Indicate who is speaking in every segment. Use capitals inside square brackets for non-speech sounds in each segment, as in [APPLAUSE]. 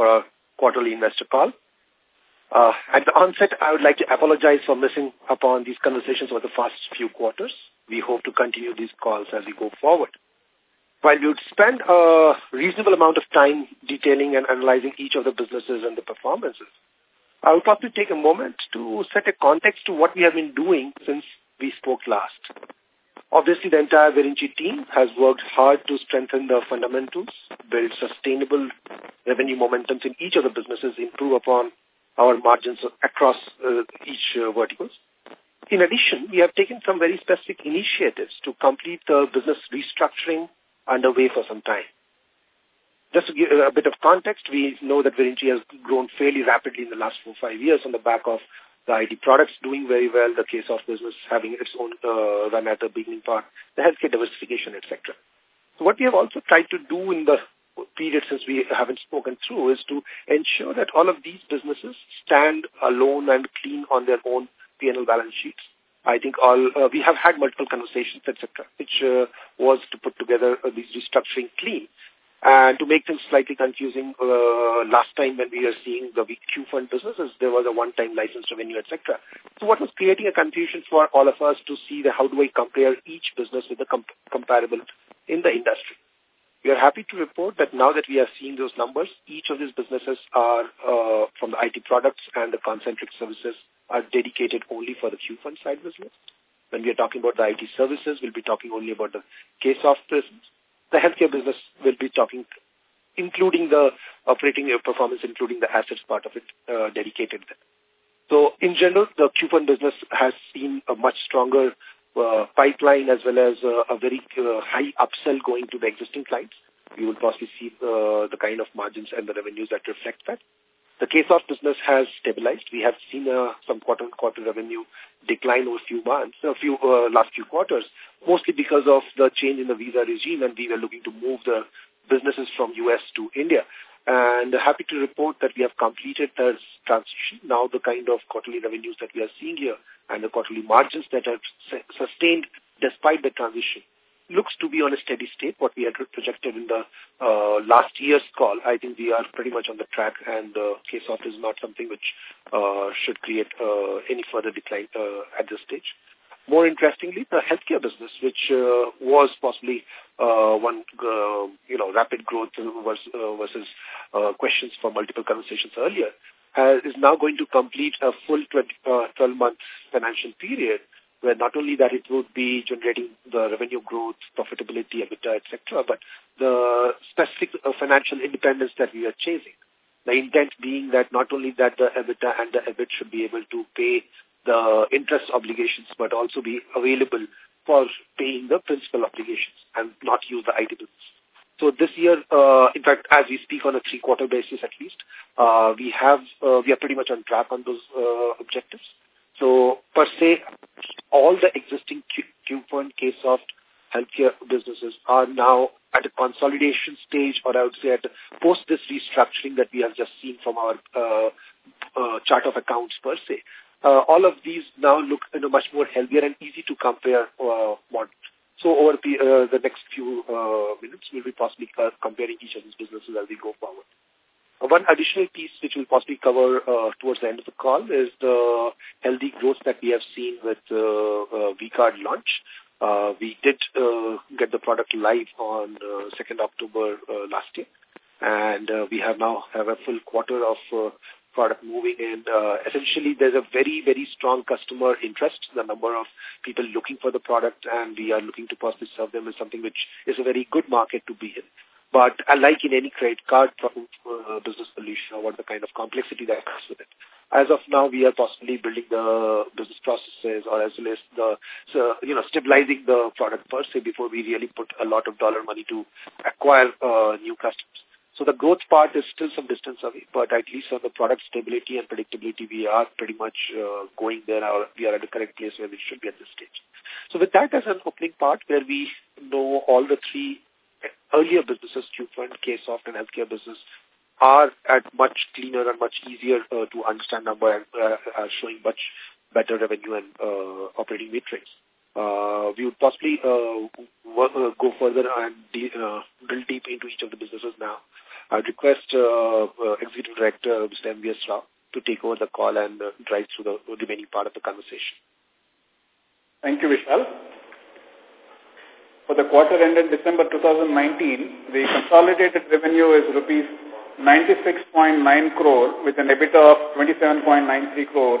Speaker 1: for our quarterly investor call. Uh, at the onset, I would like to apologize for missing upon these conversations over the past few quarters. We hope to continue these calls as we go forward. While we would spend a reasonable amount of time detailing and analyzing each of the businesses and the performances, I would probably take a moment to set a context to what we have been doing since we spoke last. Obviously, the entire Virinchi team has worked hard to strengthen the fundamentals, build sustainable revenue momentums in each of the businesses, improve upon our margins across uh, each uh, verticals. In addition, we have taken some very specific initiatives to complete the business restructuring underway for some time. Just to give a bit of context, we know that Virinchi has grown fairly rapidly in the last four or five years on the back of the IT products doing very well, the KSoft business having its own uh, run at the beginning part, the healthcare diversification, etc. So what we have also tried to do in the period since we haven't spoken through is to ensure that all of these businesses stand alone and clean on their own P&L balance sheets. I think all uh, we have had multiple conversations, etc., which uh, was to put together uh, these restructuring clean and to make things slightly confusing, uh, last time when we were seeing the QFund businesses, there was a one-time license revenue, etc. So what was creating a confusion for all of us to see the, how do I compare each business with the comp comparable in the industry. We are happy to report that now that we are seeing those numbers, each of these businesses are uh, from the IT products and the concentric services are dedicated only for the QFund side business. When we are talking about the IT services, we'll be talking only about the KSoft business the healthcare business will be talking, including the operating uh, performance, including the assets part of it, uh, dedicated. So in general, the Q1 business has seen a much stronger uh, pipeline as well as uh, a very uh, high upsell going to the existing clients. You will possibly see uh, the kind of margins and the revenues that reflect that. The KSoft business has stabilized. We have seen uh, some quarter-on-quarter -quarter revenue decline over few months, a few uh, last few quarters, mostly because of the change in the visa regime and we were looking to move the businesses from U.S. to India. And happy to report that we have completed the transition. Now the kind of quarterly revenues that we are seeing here and the quarterly margins that are sustained despite the transition looks to be on a steady state, what we had projected in the uh, last year's call. I think we are pretty much on the track and uh, KSoft is not something which uh, should create uh, any further decline uh, at this stage more interestingly, the healthcare business, which uh, was possibly uh, one, uh, you know, rapid growth versus, uh, versus uh, questions for multiple conversations earlier, has, is now going to complete a full uh, 12 month financial period where not only that it would be generating the revenue growth, profitability, EBITDA, etc., but the specific uh, financial independence that we are chasing. The intent being that not only that the EBITDA and the EBIT should be able to pay the interest obligations, but also be available for paying the principal obligations and not use the IT So this year, uh, in fact, as we speak on a three-quarter basis at least, uh, we have uh, we are pretty much on track on those uh, objectives. So per se, all the existing Q4 and soft healthcare businesses are now at a consolidation stage or I would say at post this restructuring that we have just seen from our uh, uh, chart of accounts per se uh, all of these now look you know, much more healthier and easy to compare uh, models. So over the, uh, the next few uh, minutes, we'll be possibly uh, comparing each of these businesses as we go forward. Uh, one additional piece which we'll possibly cover uh, towards the end of the call is the healthy growth that we have seen with uh, uh, V-Card launch. Uh, we did uh, get the product live on uh, 2nd October uh, last year, and uh, we have now have a full quarter of uh, product moving and uh, essentially there's a very, very strong customer interest. The number of people looking for the product and we are looking to possibly serve them is something which is a very good market to be in. But unlike uh, in any credit card uh, business solution or what the kind of complexity that comes with it. As of now, we are possibly building the business processes or as well as the, so, you know, stabilizing the product per se before we really put a lot of dollar money to acquire uh, new customers. So the growth part is still some distance away, but at least on the product stability and predictability, we are pretty much uh, going there. Or we are at the correct place where we should be at this stage. So with that as an opening part where we know all the three earlier businesses, k KSoft, and healthcare business, are at much cleaner and much easier uh, to understand number and uh, are uh, showing much better revenue and uh, operating metrics uh, we would possibly uh, work, uh, go further and de uh, drill deep into each of the businesses now. I'd request uh, uh, Executive Director Mr. M.V.S. Rao to take over the call and uh, drive through the remaining part of the conversation.
Speaker 2: Thank you, Vishal. For the quarter ended December 2019, the consolidated revenue is rupees 96.9 crore with an EBITDA of 27.93 crore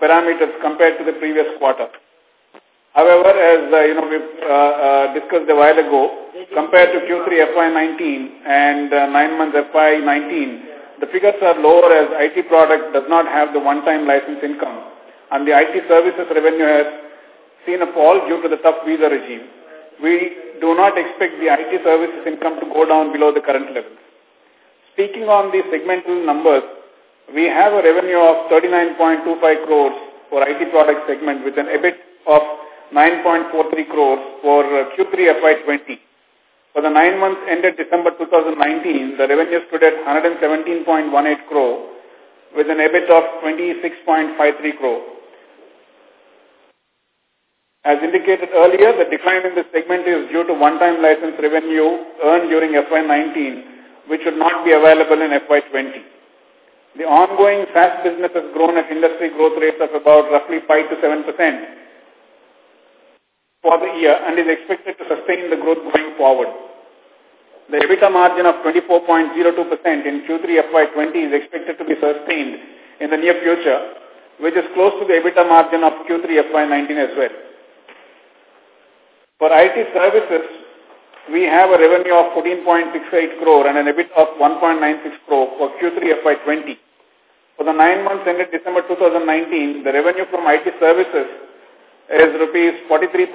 Speaker 2: parameters compared to the previous quarter. However, as uh, you know, we uh, uh, discussed a while ago, compared to Q3 FY19 and uh, 9 months FY19, the figures are lower as IT product does not have the one-time license income and the IT services revenue has seen a fall due to the tough visa regime. We do not expect the IT services income to go down below the current levels. Speaking on the segmental numbers, we have a revenue of 39.25 crores for IT product segment with an EBIT of 9.43 crores for uh, Q3 FY20. For the nine months ended December 2019, the revenue stood at 117.18 crore with an EBIT of 26.53 crore. As indicated earlier, the decline in this segment is due to one-time license revenue earned during FY19, which would not be available in FY20. The ongoing SaaS business has grown at industry growth rates of about roughly 5 to 7 percent for the year and is expected to sustain the growth going forward. The EBITDA margin of 24.02% in Q3 FY20 is expected to be sustained in the near future, which is close to the EBITDA margin of Q3 FY19 as well. For IT services, we have a revenue of 14.68 crore and an EBIT of 1.96 crore for Q3 FY20. For the nine months ended December 2019, the revenue from IT services is rupees 43.22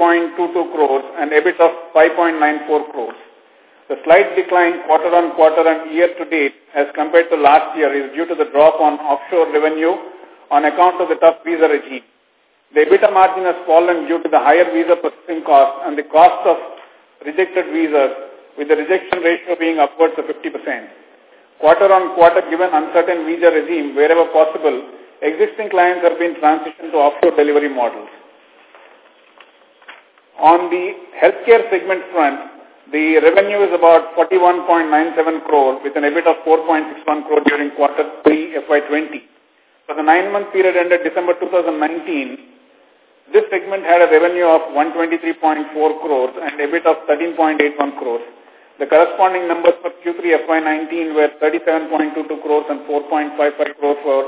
Speaker 2: crores and EBIT of 5.94 crores. The slight decline quarter on quarter and year to date as compared to last year is due to the drop on offshore revenue on account of the tough visa regime. The EBITDA margin has fallen due to the higher visa processing cost and the cost of rejected visas, with the rejection ratio being upwards of 50%. Quarter on quarter, given uncertain visa regime, wherever possible, existing clients have been transitioned to offshore delivery models. On the healthcare segment front, the revenue is about 41.97 crore with an EBIT of 4.61 crore during quarter 3 FY20. For the nine-month period ended December 2019, this segment had a revenue of 123.4 crores and EBIT of 13.81 crores. The corresponding numbers for Q3 FY19 were 37.22 crores and 4.55 crores for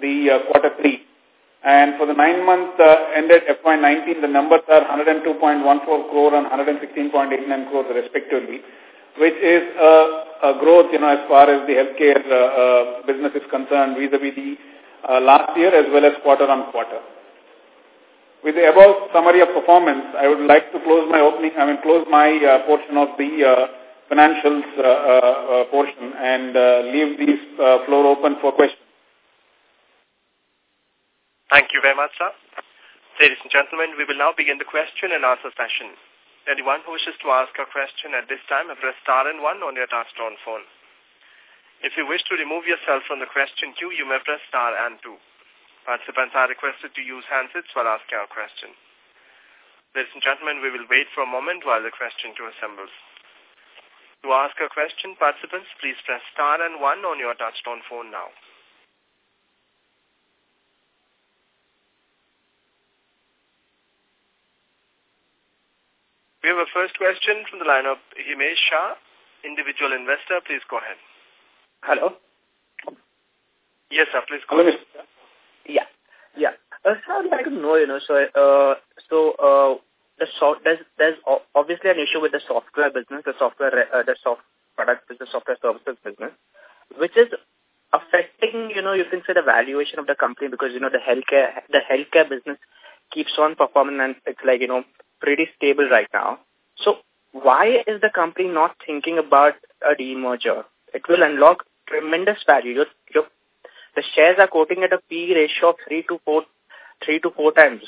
Speaker 2: the uh, quarter 3. And for the nine months uh, ended FY19, the numbers are 102.14 crore and 116.89 crores respectively, which is a, a, growth, you know, as far as the healthcare uh, uh business is concerned vis-a-vis -vis the uh, last year as well as quarter on quarter. With the above summary of performance, I would like to close my opening, I mean, close my uh, portion of the uh, financials uh, uh, uh portion and uh, leave the floor open for questions.
Speaker 3: Thank you very much, sir. Ladies and gentlemen, we will now begin the question and answer session. Anyone who wishes to ask a question at this time, press star and one on your touchtone phone. If you wish to remove yourself from the question queue, you may press star and two. Participants are requested to use handsets while asking a question. Ladies and gentlemen, we will wait for a moment while the question queue assembles. To ask a question, participants, please press star and one on your touchtone phone now. We have a first question from the line of Himesh Shah, individual investor. Please go ahead. Hello. Yes, sir. Please go Hello, ahead. Mr.
Speaker 4: Yeah, yeah. Uh, so I'd like to know, you know, so uh, so uh, the soft there's there's obviously an issue with the software business, the software uh, the soft product business, software services business, which is affecting, you know, you can say the valuation of the company because you know the healthcare the healthcare business keeps on performing and it's like you know pretty stable right now. So why is the company not thinking about a demerger? It will unlock tremendous value. Your, your the shares are quoting at a P ratio of 3 to 4, 3 to 4 times.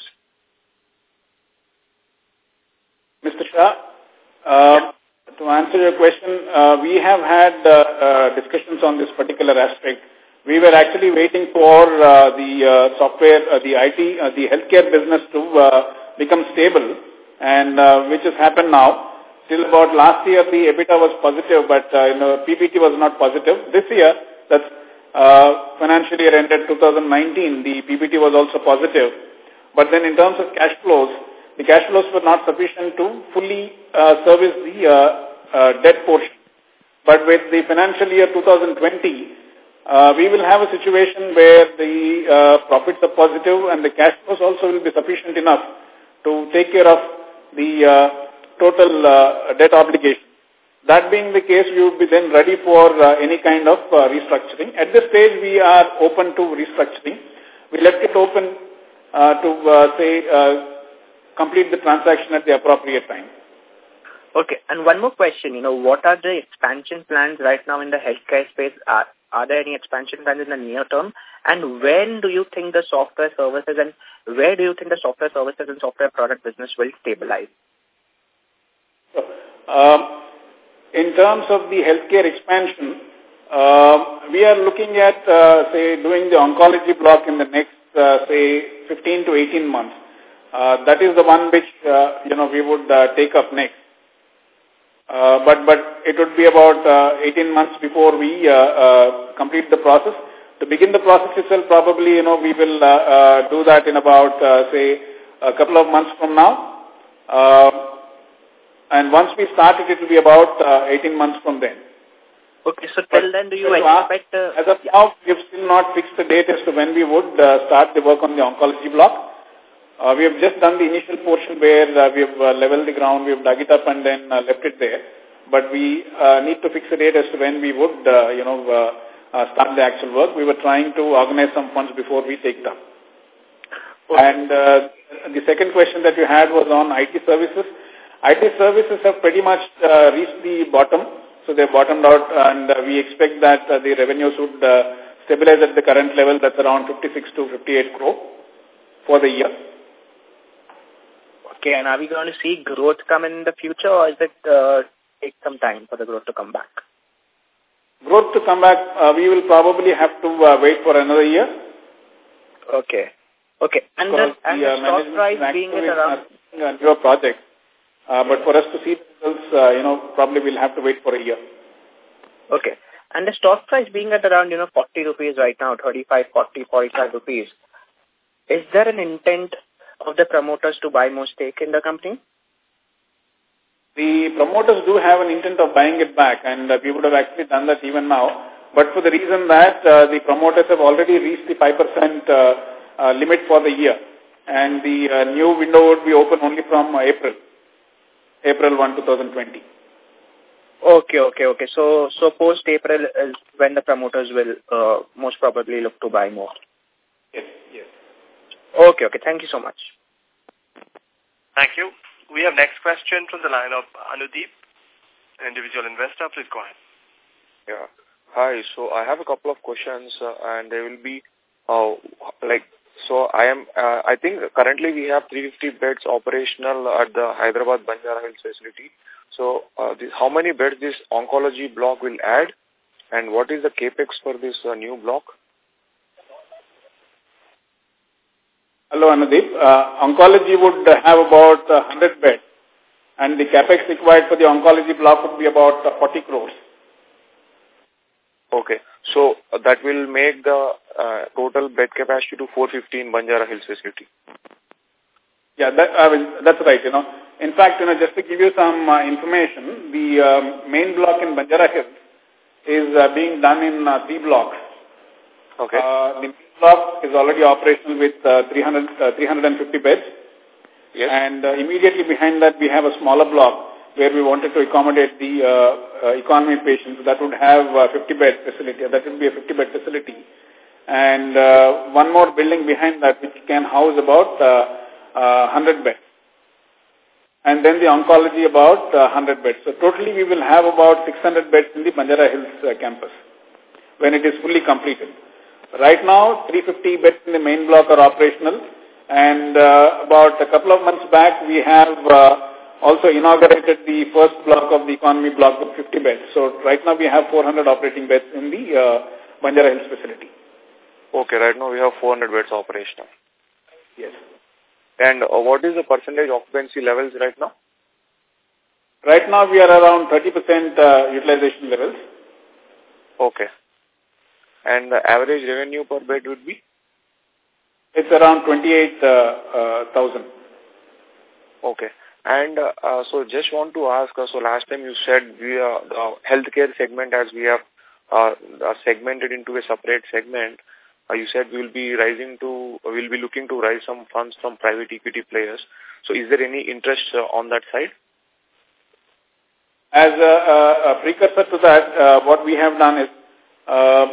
Speaker 4: Mr. Shah, uh, yeah.
Speaker 2: to answer your question, uh, we have had uh, uh, discussions on this particular aspect. We were actually waiting for uh, the uh, software, the IT, the healthcare business to become stable, and which has happened now. Till about last year, the EBITDA was positive, but you know, PBT was not positive. This year, that's uh, financial year ended 2019, the PBT was also positive. But then in terms of cash flows, the cash flows were not sufficient to fully uh, service the uh, uh, debt portion. But with the financial year 2020, uh, we will have a situation where the uh, profits are positive and the cash flows also will be sufficient enough to take care of the uh, total uh, debt obligation. That being the case, we would be then ready for uh, any kind of uh, restructuring. At this stage, we are open to restructuring. We left it open uh, to, uh, say, uh, complete the transaction at the
Speaker 4: appropriate time. Okay, and one more question. You know, what are the expansion plans right now in the healthcare space? Are, are there any expansion plans in the near term? And when do you think the software services and where do you think the software services and software product business will stabilize?
Speaker 2: So, um, in terms of the healthcare expansion, uh, we are looking at, uh, say, doing the oncology block in the next, uh, say, 15 to 18 months. Uh, that is the one which, uh, you know, we would uh, take up next. Uh, but but it would be about uh, 18 months before we uh, uh, complete the process. To begin the process itself, probably, you know, we will uh, uh, do that in about, uh, say, a couple of months from now. Uh, and once we start it, it will be about uh, 18 months from then. Okay, so till then do you expect... Uh, as of yeah. now, we've still not fixed the date as to when we would uh, start the work on the oncology block. Uh, we have just done the initial portion where uh, we have uh, leveled the ground, we have dug it up and then uh, left it there. But we uh, need to fix a date as to when we would, uh, you know, uh, uh, start the actual work. We were trying to organize some funds before we take them. Okay. And uh, the second question that you had was on IT services. IT services have pretty much uh, reached the bottom, so they bottomed out, and uh, we expect that uh, the revenues would uh, stabilize at the current level, that's around 56 to 58 crore for the year.
Speaker 4: Okay, and are we going to see growth come in the future, or is it uh, take some time for the growth to come back?
Speaker 2: Growth to come back, uh, we will probably have to uh, wait for another year.
Speaker 4: Okay. Okay. And, the,
Speaker 2: and the, uh, the, stock price being at around... Your project uh, but for us to see the results, uh, you know, probably we'll have to wait for a year.
Speaker 4: Okay. And the stock price being at around, you know, 40 rupees right now, 35, 40, 45 rupees, is there an intent of the promoters to buy more stake in the company?
Speaker 2: The promoters do have an intent of buying it back, and uh, we would have actually done that even now. But for the reason that uh, the promoters have already reached the 5% uh, uh, limit for the year, and the uh, new window would be open only from uh, April. April 1, 2020.
Speaker 4: Okay, okay, okay. So, so post April is when the promoters will uh, most probably look to buy more. Yes, yes. Okay, okay. Thank you so much.
Speaker 3: Thank you. We have next question from the line of Anudeep, individual investor. Please go ahead.
Speaker 5: Yeah. Hi. So I have a couple of questions, uh, and they will be uh, like so I am, uh, I think currently we have 350 beds operational at the Hyderabad Banjara Hills facility. So uh, this, how many beds this oncology block will add and what is the capex for this uh, new block? Hello, Anudeep. Uh,
Speaker 2: oncology would have about 100 beds and the capex required for the oncology block
Speaker 5: would be about 40 crores. Okay. So uh, that will make the uh, total bed capacity to 450 in Banjara Hills facility.
Speaker 2: Yeah, that, I mean, that's right, you know. In fact, you know, just to give you some uh, information, the um, main block in Banjara Hills is uh, being done in uh, three blocks. Okay. Uh, the main block is already operational with uh, 300, uh, 350 beds. Yes. And uh, immediately behind that, we have a smaller block where we wanted to accommodate the uh, uh, economy patients, that would have a 50-bed facility. That would be a 50-bed facility. And uh, one more building behind that, which can house about uh, uh, 100 beds. And then the oncology about uh, 100 beds. So totally we will have about 600 beds in the Banjara Hills uh, campus when it is fully completed. Right now, 350 beds in the main block are operational. And uh, about a couple of months back, we have... Uh, also inaugurated the first block of the economy block of 50 beds. So right now we have 400 operating beds in the uh, Banjara Hills
Speaker 5: facility. Okay, right now we have 400 beds operational. Yes. And uh, what is the percentage occupancy levels right now? Right now we are around
Speaker 2: 30% uh, utilization levels. Okay. And the
Speaker 5: average revenue per bed would be? It's around 28,000. Uh, uh, okay. And uh, so just want to ask, uh, so last time you said we are uh, healthcare segment as we have uh, uh, segmented into a separate segment, uh, you said we will be rising to, we'll be looking to raise some funds from private equity players. So is there any interest uh, on that side? As
Speaker 2: a, uh, uh, a precursor to that, uh, what we have done is, uh,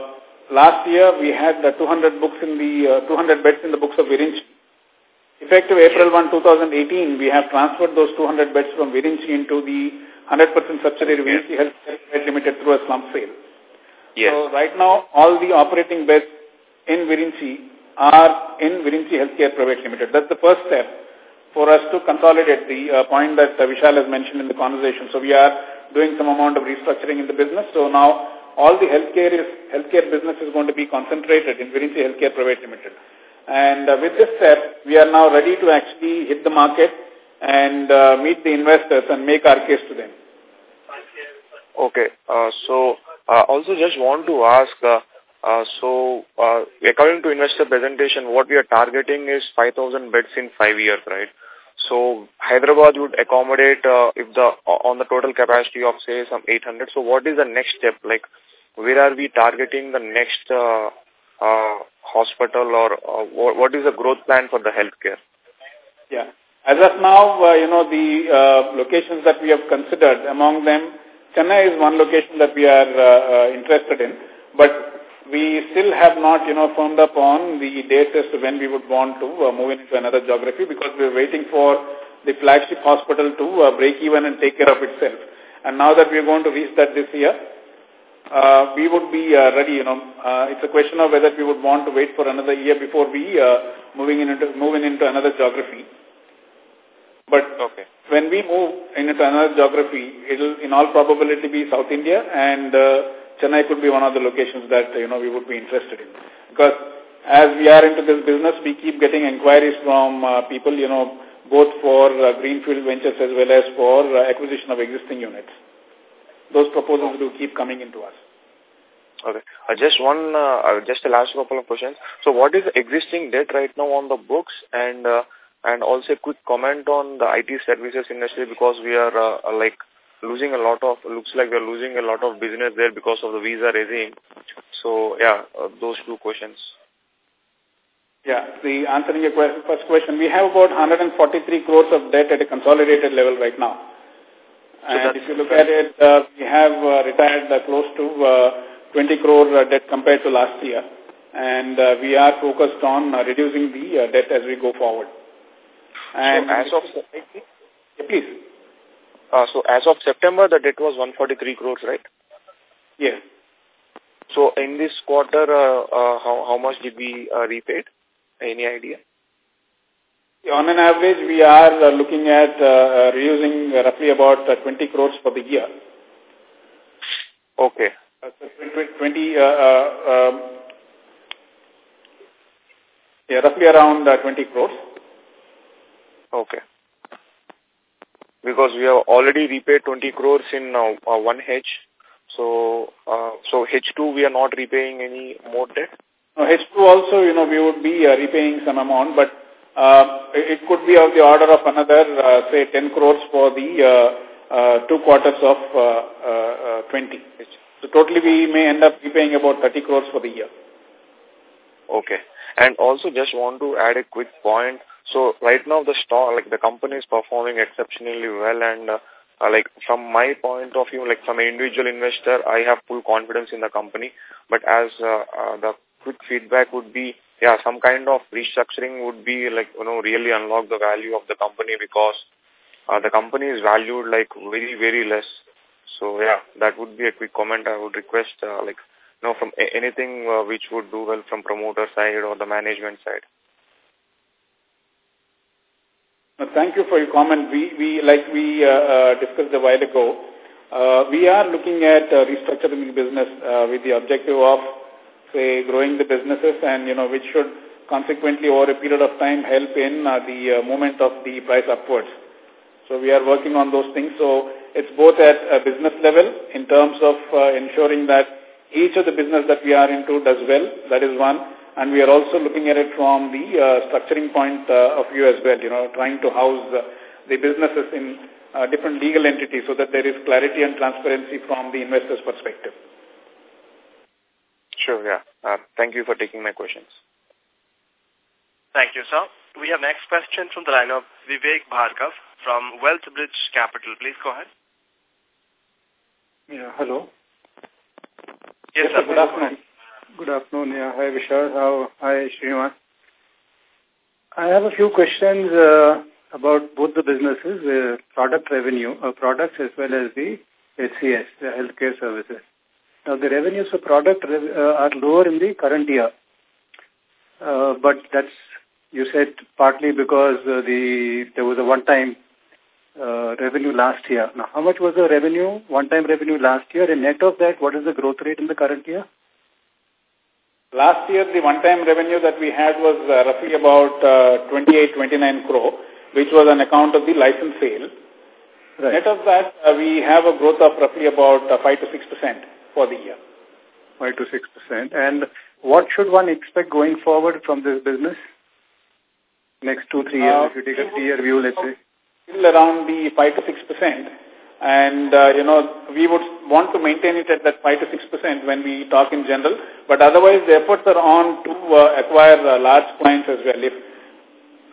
Speaker 2: last year we had the 200 books in the, uh, 200 beds in the books of Virinch Effective April 1, 2018, we have transferred those 200 beds from Virinchi into the 100% subsidiary yes. Virinchi Health Care Limited through a slump sale. Yes. So right now, all the operating beds in Virinchi are in Virinchi Healthcare Private Limited. That's the first step for us to consolidate the uh, point that uh, Vishal has mentioned in the conversation. So we are doing some amount of restructuring in the business. So now all the healthcare, is, healthcare business is going to be concentrated in Virinchi Healthcare Private Limited. And uh, with this step, we are now ready to actually hit the market and uh, meet the investors and make our case to them.
Speaker 5: Okay. Uh, so, uh, also just want to ask, uh, uh, so uh, according to investor presentation, what we are targeting is 5,000 beds in five years, right? So Hyderabad would accommodate uh, if the uh, on the total capacity of say some 800. So what is the next step? Like, where are we targeting the next uh, uh, hospital or, or uh, what is the growth plan for the healthcare?
Speaker 2: Yeah. As of now, uh, you know, the uh, locations that we have considered, among them, Chennai is one location that we are uh, uh interested in, but we still have not, you know, firmed up on the date as to when we would want to uh, move into another geography because we are waiting for the flagship hospital to break even and take care of itself. And now that we are going to reach that this year, uh, we would be uh, ready. You know, uh, it's a question of whether we would want to wait for another year before we uh, moving in into moving into another geography. But okay. when we move into another geography, it'll in all probability be South India, and uh, Chennai could be one of the locations that you know we would be interested in. Because as we are into this business, we keep getting inquiries from uh, people, you know, both for uh, greenfield ventures as well as for uh, acquisition of existing units
Speaker 5: those proposals do keep coming into us. Okay. Uh, just one, uh, uh just the last couple of questions. So what is existing debt right now on the books and uh, and also a quick comment on the IT services industry because we are uh, uh, like losing a lot of, looks like we are losing a lot of business there because of the visa regime. So yeah, uh, those two questions.
Speaker 2: Yeah, the answering your question, first question, we have about 143 crores of debt at a consolidated level right now. So and if you look at it, uh, we have uh, retired uh, close to uh, 20 crore uh, debt compared to last year. And uh, we are focused on uh, reducing the uh, debt as we go forward. And so as
Speaker 5: of yeah, please. Uh, so as of September, the debt was 143 crores, right? Yes. So in this quarter, uh, uh, how, how much did we uh, repaid? Any idea? On an
Speaker 2: average, we are uh, looking at uh, uh reusing roughly about uh, 20 crores for the year.
Speaker 5: Okay. Uh,
Speaker 2: so 20, uh, uh, um, yeah, roughly around uh, 20 crores.
Speaker 5: Okay. Because we have already repaid 20 crores in uh, one hedge. So, so H2 we are not repaying any more debt?
Speaker 2: No, H2 also, you know, we would be repaying some amount, but it could be of the order of another, say, 10 crores for the two quarters of 20. So totally we may end up repaying about 30 crores for the year.
Speaker 5: Okay. And also just want to add a quick point. So right now the stock, like the company is performing exceptionally well and uh, like from my point of view, like from an individual investor, I have full confidence in the company. But as uh, uh, the quick feedback would be, yeah, some kind of restructuring would be like, you know, really unlock the value of the company because uh, the company is valued like very, very less. So yeah, that would be a quick comment. I would request uh, like you know from anything uh, which would do well from promoter side or the management side.
Speaker 2: Uh, thank you for your comment. We we like we uh, uh, discussed a while ago. Uh, we are looking at uh, restructuring the business uh, with the objective of, say, growing the businesses and, you know, which should consequently over a period of time help in uh, the uh, movement of the price upwards. So we are working on those things. So it's both at a business level in terms of uh, ensuring that each of the business that we are into does well. That is one. And we are also looking at it from the uh, structuring point uh, of view as well, you know, trying to house uh, the businesses in uh, different legal entities so that there is clarity and
Speaker 5: transparency from
Speaker 3: the investor's perspective.
Speaker 5: Sure, yeah. Uh, thank you for taking my questions.
Speaker 3: Thank you, sir. We have next question from the line of Vivek Bhargav from Wealthbridge Capital. Please go ahead. Yeah, hello. Yes, sir. Good afternoon.
Speaker 6: Good afternoon. Yeah, hi Vishal. How? Hi Srinivas. I have a few questions uh, about both the businesses, uh, product revenue, uh, products as well as the HCS, the healthcare services. Now, the revenues for product rev uh, are lower in the current year. Uh, but that's, you said, partly because uh, the there was a one-time uh, revenue last year. Now, how much was the revenue, one-time revenue last year? And net of that, what is the growth rate in the current year?
Speaker 2: Last year, the one-time revenue that we had was uh, roughly about uh, 28, 29 crore, which was an account of the license sale. Right. Net of that, uh, we have a growth of roughly about uh, 5 to 6% for the year.
Speaker 6: 5 to 6%. And what should one expect going forward from this business? Next two, three years, uh, if
Speaker 2: you take a three-year view, let's say still around the 5 to 6%. And, uh, you know, we would want to maintain it at that 5 to 6% when we talk in general. But otherwise, the efforts are on to uh, acquire uh, large clients as well. If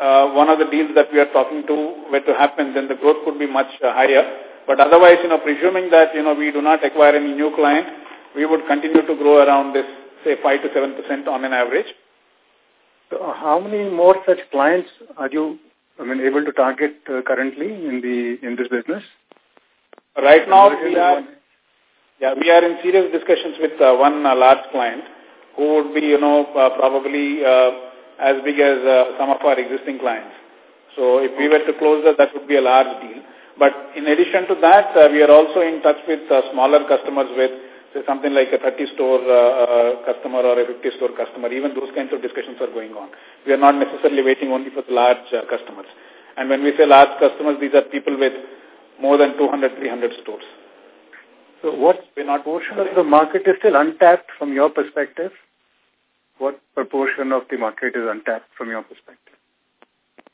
Speaker 2: uh, one of the deals that we are talking to were to happen, then the growth could be much uh, higher. But otherwise, you know, presuming that, you know, we do not acquire any new client, we would continue to grow around this, say, 5 to 7% on an average.
Speaker 6: So how many more such clients are you I mean, able to target uh, currently in the in this business?
Speaker 2: Right now, we are yeah we are in serious discussions with uh, one uh, large client who would be you know uh, probably uh, as big as uh, some of our existing clients. So if we were to close that, that would be a large deal. But in addition to that, we are also in touch with smaller customers with say something like a 30-store uh, uh, customer or a 50-store customer. Even those kinds of discussions are going on. We are not necessarily waiting only for the large uh, customers. And when we say large customers, these are people with more than 200, 300 stores.
Speaker 6: So what portion of the market is still untapped from your perspective? What proportion of the market is untapped from your perspective?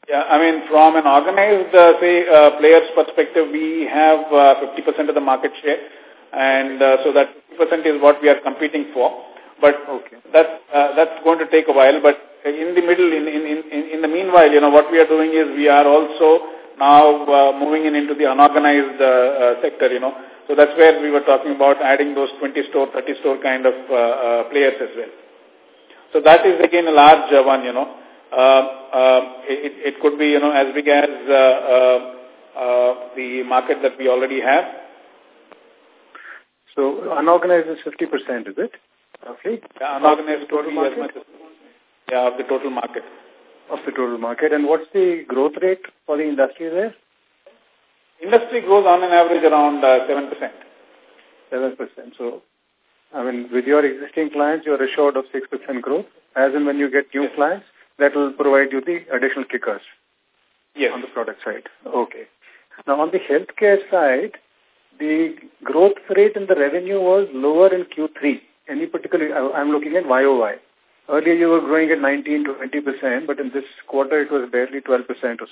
Speaker 2: Yeah, I mean, from an organized, uh, say, uh, player's perspective, we have 50% uh, of the market share and uh, so that 50% is what we are competing for. But okay. that's uh, that's going to take a while. But in the middle, in in in in the meanwhile, you know what we are doing is we are also now uh, moving in into the unorganized uh, uh, sector. You know, so that's where we were talking about adding those 20 store, 30 store kind of uh, uh, players as well. So that is again a large uh, one. You know, uh, uh, it it could be you know as big as uh, uh, uh, the market that we already have
Speaker 6: so unorganized is 50%, is it?
Speaker 2: Roughly? Yeah, unorganized total market? As yeah, of the total market. Of the total market. And what's the growth rate for the industry there? Industry grows on an average around uh, 7%.
Speaker 6: 7%. So, I mean, with your existing clients, you're assured of 6% growth. As and when you get new yes. clients, that will provide you the additional kickers yes. on the product side. Okay. Now, on the healthcare side, the growth rate in the revenue was lower in Q3. Any particular, I'm looking at YOY. Earlier you were growing at 19 to 20%, but in this quarter it was barely 12% or so.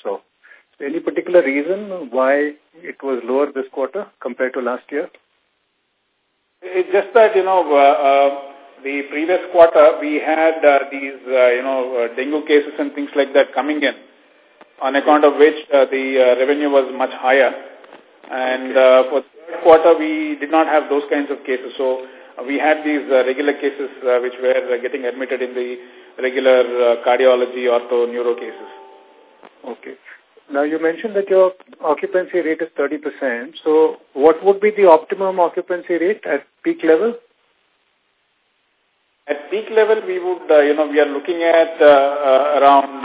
Speaker 6: so. Any particular reason why it was lower this quarter compared to last year?
Speaker 2: It's just that, you know, uh, uh the previous quarter we had uh, these, uh, you know, uh, dengue cases and things like that coming in, on account of which uh, the uh, revenue was much higher. And uh, for quarter, we did not have those kinds of cases. So uh, we had these uh, regular cases uh, which were uh, getting admitted in the regular uh, cardiology, ortho, neuro cases.
Speaker 6: Okay. Now you mentioned that your occupancy rate is 30%. So what would be the optimum occupancy rate at peak level?
Speaker 2: At peak level, we would, uh, you know, we are looking at around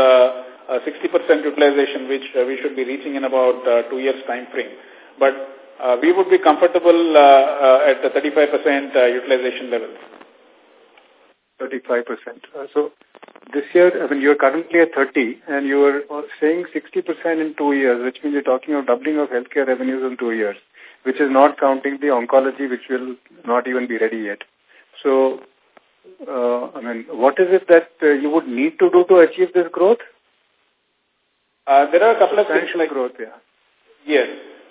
Speaker 2: 60% utilization, which we should be reaching in about two years time frame. But uh, we would be comfortable uh, uh at the 35% uh, utilization level. 35%.
Speaker 6: Uh, so this year, I mean, you're currently at 30 and you are saying 60% in two years, which means you're talking of doubling of healthcare revenues in two years, which is not counting the oncology, which will not even be ready yet. So, uh, I mean, what is it that uh, you would need to do to achieve this growth?
Speaker 2: Uh, there are a couple of things like growth, yeah. Yes.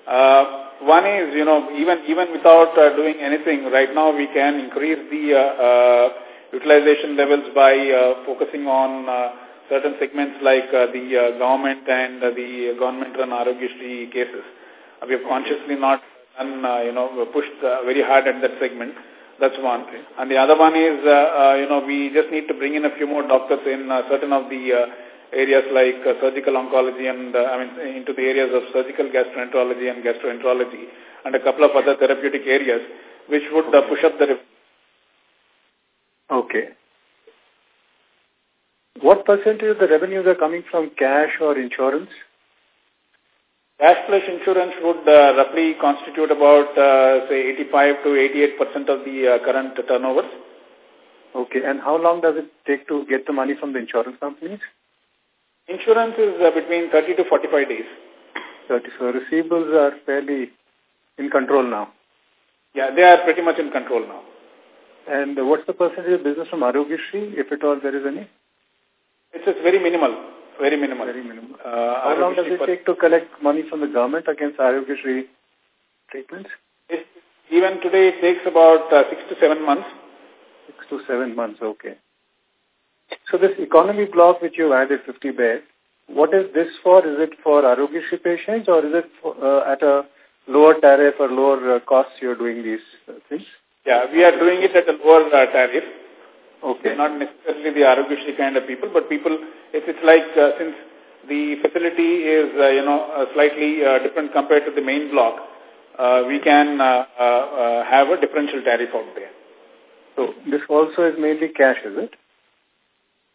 Speaker 2: Uh, one is, you know, even even without uh, doing anything, right now we can increase the uh, uh, utilization levels by uh, focusing on uh, certain segments like uh, the uh, government and uh, the government-run Aarogyasri cases. Uh, we have consciously not done, uh, you know, pushed uh, very hard at that segment. That's one. Okay. And the other one is, uh, uh, you know, we just need to bring in a few more doctors in uh, certain of the uh, areas like uh, surgical oncology and, uh, I mean, into the areas of surgical gastroenterology and gastroenterology and a couple of other therapeutic areas which would uh, push up the...
Speaker 6: Okay. What percentage of the revenues are coming from cash or insurance?
Speaker 2: Cash plus insurance would uh, roughly constitute about, uh, say, 85 to 88% of the uh, current turnovers. Okay, and how long does it take to get the money from the insurance companies? Insurance is uh, between 30 to 45
Speaker 6: days. 30. So receivables are fairly in control now.
Speaker 2: Yeah, they are pretty much in control now.
Speaker 6: And what's the percentage of business from Aarogyasri, if at all there is any?
Speaker 2: It's just very minimal. Very minimal. Very minimal. Uh, How Arugishri long does it
Speaker 6: take to collect money from the government against Aarogyasri
Speaker 2: treatments? It's, even today it takes about uh, six to seven months.
Speaker 6: Six to seven months, okay. So this economy block which you added 50 beds, what is this for? Is it for Aarogyasri patients or is it for, uh, at a lower tariff or lower uh, costs you're doing
Speaker 7: these uh, things?
Speaker 2: Yeah, we are doing it at a lower uh, tariff. Okay. Not necessarily the Aarogyasri kind of people, but people, if it's like, uh, since the facility is, uh, you know, uh, slightly uh, different compared to the main block, uh, we can uh, uh, uh have a differential tariff out there.
Speaker 6: So this also is mainly cash, is it?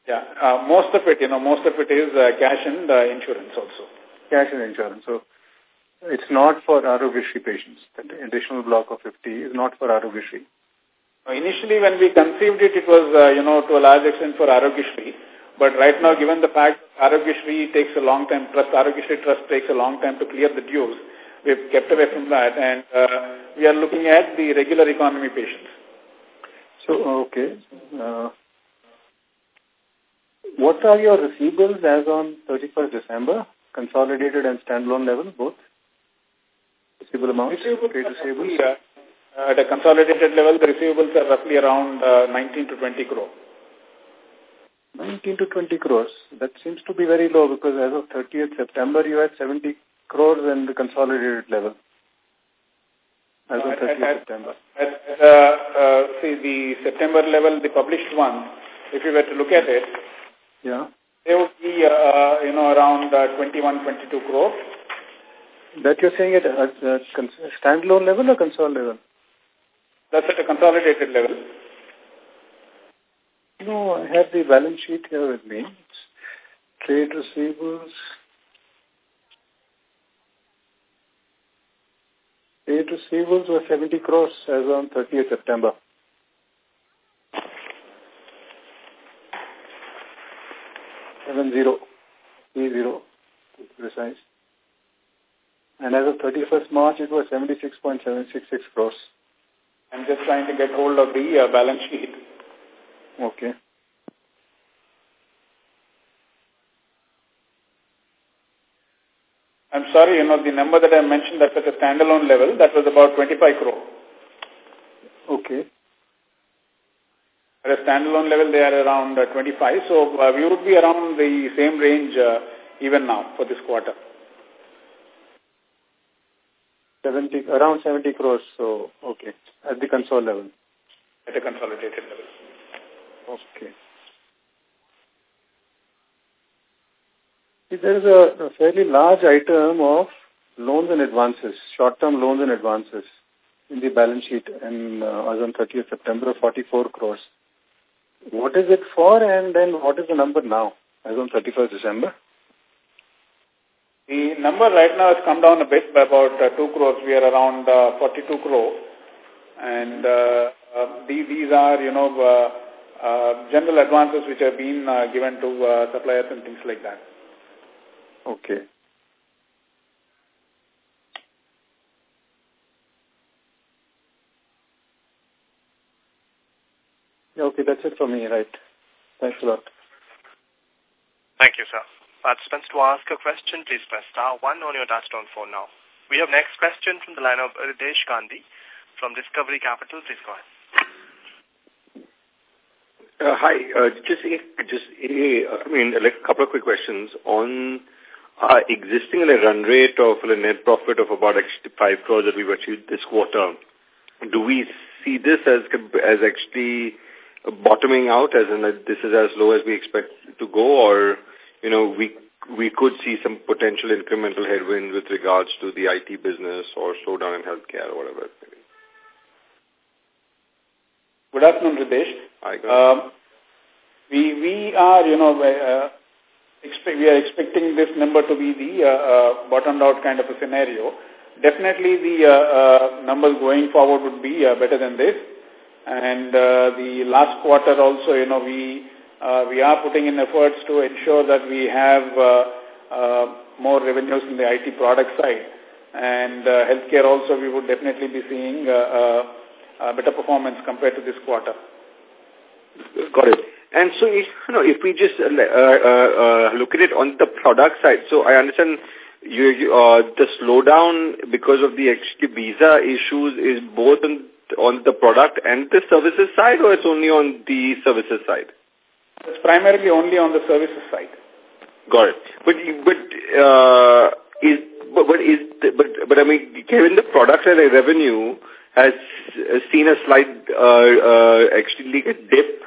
Speaker 2: Yeah, uh, most of it, you know, most of it is uh, cash and uh, insurance also.
Speaker 6: Cash and insurance. So it's not for Aarogyasri patients. The additional block of 50 is not for Aarogyasri.
Speaker 2: Initially, when we conceived it, it was, uh, you know, to a large extent for Aarogyasri. But right now, given the fact Aarogyasri takes a long time, Trust Aarogyasri Trust takes a long time to clear the dues, we've kept away from that. And uh, we are looking at the regular economy patients.
Speaker 6: So, okay. Uh, what are your receivables as on 31st December, consolidated
Speaker 2: and standalone level, both? Receivable amounts, receivables trade receivables? uh, at a consolidated level, the receivables are roughly around uh, 19 to 20 crore.
Speaker 6: 19 to 20 crores. That seems to be very low because as of 30th September, you had 70 crores in the
Speaker 2: consolidated level.
Speaker 6: As of 30th uh, at, September.
Speaker 2: At, at uh, uh, see, the September level, the published one, if you were to look at it, yeah. They would be, uh, uh, you know, around uh, 21, 22 crore.
Speaker 6: That you're saying at a, a standalone level or consolidated level?
Speaker 2: That's at a consolidated level.
Speaker 6: No, I have the balance sheet here with me. It's
Speaker 2: trade receivables.
Speaker 6: Trade receivables were 70 crores as on 30th September. And as of 31st March, it was 76.766 crores.
Speaker 2: I'm just trying to get hold of the uh, balance sheet. Okay. I'm sorry, you know, the number that I mentioned, that's at a standalone level, that was about 25 crore. Okay. At a standalone level, they are around uh, 25. So uh, we would be around the same range uh, even now for this quarter?
Speaker 6: 70, around 70 crores, so okay, at the console level.
Speaker 2: At a consolidated level.
Speaker 6: Okay. there is a, a fairly large item of loans and advances, short-term loans and advances in the balance sheet and uh, as on 30th September, 44 crores. What is it for and then what is the number now as on 31st December?
Speaker 2: The number right now has come down a bit by about uh, 2 crores. We are around uh, 42 crore. And uh, uh these are, you know, uh, uh, general advances which have been given to suppliers and things like that.
Speaker 6: Okay. Okay, that's it for me, right. Thanks a lot.
Speaker 3: Thank you, sir. Participants to ask a question, please press star one on your touchtone phone now. We have next question from the line of Ritesh Gandhi from Discovery Capital. Please go ahead.
Speaker 7: Uh, hi, uh, just a, just a, I mean, like a couple of quick questions on our existing like, run rate of like, net profit of about actually five crores that we've achieved this quarter. Do we see this as as actually bottoming out, as in like, this is as low as we expect to go, or you know, we we could see some potential incremental headwind with regards to the IT business or slowdown in healthcare or whatever. Good
Speaker 2: afternoon, Ritesh.
Speaker 7: Hi. Um, we
Speaker 2: we are you know uh, expect we are expecting this number to be the uh, uh, bottomed out kind of a scenario. Definitely, the uh, uh, numbers going forward would be uh, better than this. And the last quarter also, you know, we uh, we are putting in efforts to ensure that we have uh, uh, more revenues in the IT product side. And uh, healthcare also, we would definitely be seeing uh, uh,
Speaker 7: better performance compared to this quarter. Got it. And so, if, you know, if we just uh, uh, uh, uh, look at it on the product side, so I understand you, you, uh, the slowdown because of the visa issues is both on, on the product and the services side, or it's only on the services side?
Speaker 2: It's primarily only on the services side.
Speaker 7: Got it. But but uh, is but, but is but but I mean, given the product and the revenue has seen a slight uh, uh, actually a dip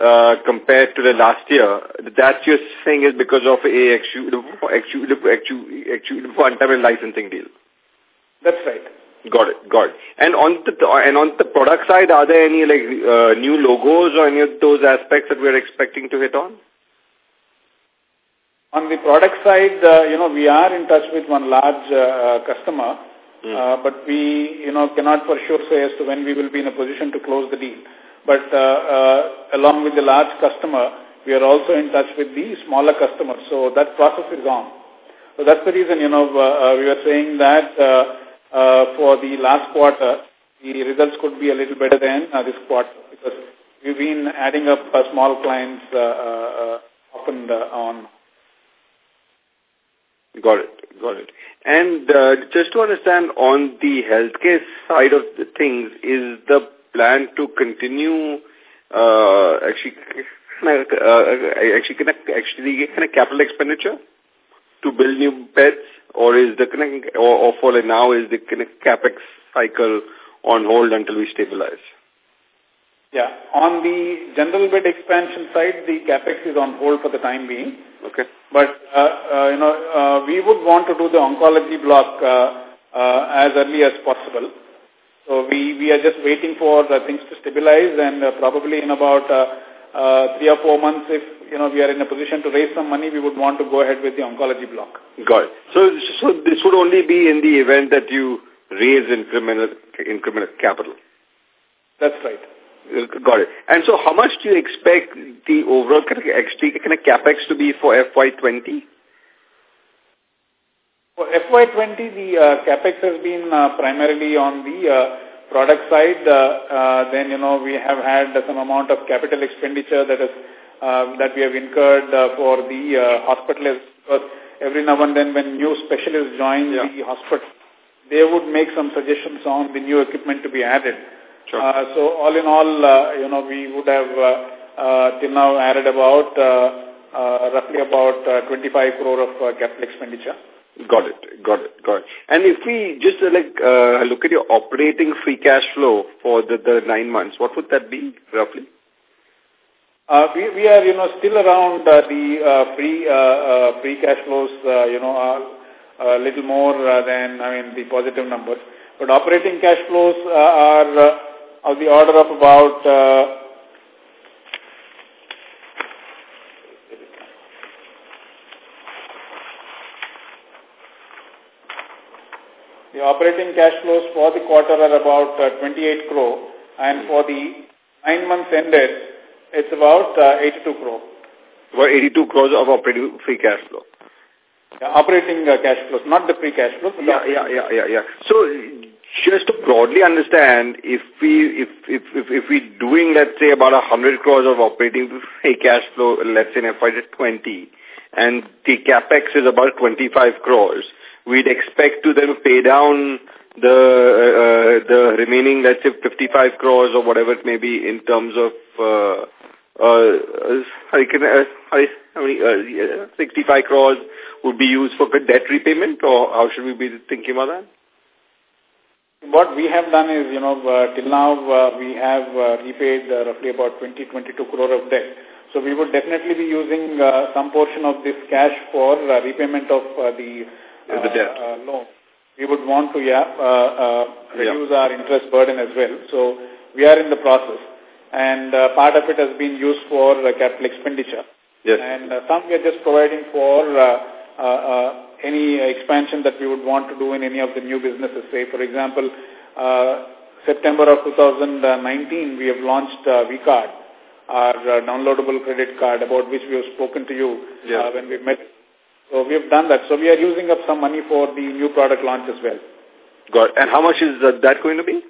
Speaker 7: uh, compared to the last year. That you're saying is because of a actual actual actual actual one-time licensing deal. That's right. Got it, got it. And on the and on the product side, are there any like uh, new logos or any of those aspects that we're expecting to hit on? On the product side, uh, you know, we are in
Speaker 2: touch with one large uh, customer, mm. but we, you know, cannot for sure say as to when we will be in a position to close the deal. But uh, uh, along with the large customer, we are also in touch with the smaller customers. So that process is on. So that's the reason, you know, we were saying that uh, for the last quarter, the results could be a little better than uh, this quarter because we've been adding up uh, small clients
Speaker 7: often on. Got it. Got it. And just to understand, on the healthcare side of the things, is the plan to continue actually actually can I, actually can capital expenditure to build new beds or is the or, or for like now is the capex cycle on hold until we stabilize?
Speaker 2: Yeah. On the general bed expansion side, the capex is on hold for the time being. Okay. But uh, uh, you know, uh, we would want to do the oncology block uh, uh, as early as possible. So we we are just waiting for the things to stabilize, and uh, probably in about three or four months, if you know, we are in a position to raise some money, we would want to go ahead with the oncology block.
Speaker 7: Got it. So, so this would only be in the event that you raise incremental, incremental capital? That's right. Got it. And so how much do you expect the overall kind of, kind of capex to be for FY20?
Speaker 2: For FY20, the uh, capex has been uh, primarily on the uh, product side. Uh, uh, then, you know, we have had some amount of capital expenditure that has um, that we have incurred uh, for the uh, hospitalists. Because every now and then when new specialists join yeah. the hospital, they would make some suggestions on the new equipment to be added. Sure. Uh, so all in all, uh, you know, we would have uh, uh, till now added about uh, uh, roughly about uh, 25 crore of uh, capital expenditure.
Speaker 7: Got it, got it, got it. And if we just uh, like uh, look at your operating free cash flow for the, the nine months, what would that be roughly? Uh, we, we are,
Speaker 2: you know, still around uh, the uh, free uh, uh, free cash flows, uh, you know, a uh, little more uh, than, I mean, the positive numbers. But operating cash flows uh, are uh, of the order of about... Uh, The operating cash flows for the quarter are about 28 crore and for the nine months ended it's about uh, 82
Speaker 7: crore. About 82 crores of operating free cash flow. Yeah, operating uh, cash flows, not the free cash flow. Yeah, yeah, yeah, yeah, yeah. So just to broadly understand, if we if if if, if we doing let's say about a hundred crores of operating cash flow, let's say in FY20, and the capex is about 25 crores, we'd expect to then pay down the uh, uh the remaining let's say 55 crores or whatever it may be in terms of uh, uh, I can, uh, I, how many, uh, 65 crores would be used for debt repayment or how should we be thinking about that? What we have done is, you know, uh,
Speaker 2: till now uh, we have uh, repaid uh, roughly about 20, 22 crore of debt. So we would definitely be using uh, some portion of this cash for uh, repayment of uh, the, uh, the debt. Uh, uh, loan. We would want to yeah, uh, uh, reduce yeah. our interest burden as well. So we are in the process and uh, part of it has been used for uh, capital expenditure. Yes. And uh, some we are just providing for uh, uh, uh, any expansion that we would want to do in any of the new businesses. Say, for example, September of 2019, we have launched VCard, our downloadable credit card, about which we have spoken to you yes. when we met. So we have done that. So we are using up some money for the new product launch as well.
Speaker 7: Got it. And how much is that going to be?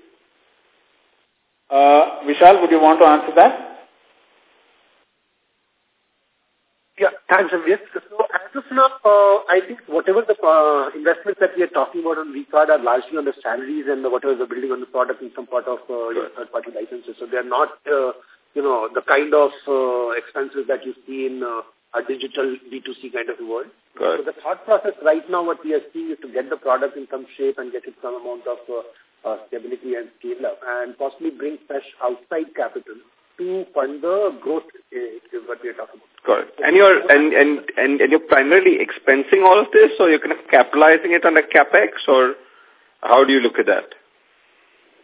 Speaker 2: Uh, Vishal, would you want to answer that?
Speaker 1: Yeah, thanks, Yes. So as of now, uh, I think whatever the uh, investments that we are talking about on VCard are largely on the salaries and the, whatever the building on the product and some part of uh, sure. third-party licenses. So they are not, uh, you know, the kind of uh, expenses that you see in uh, a digital B2C kind of world. Good. So the thought process right now, what we are seeing is to get the product in some shape and get it some amount of uh, uh, stability and scale up and possibly bring fresh outside capital to fund the growth uh, what we are
Speaker 7: talking about. Correct. So and you're and, and, and, and, you're primarily expensing all of this or you're kind of capitalizing it on under CapEx or how do you look at that?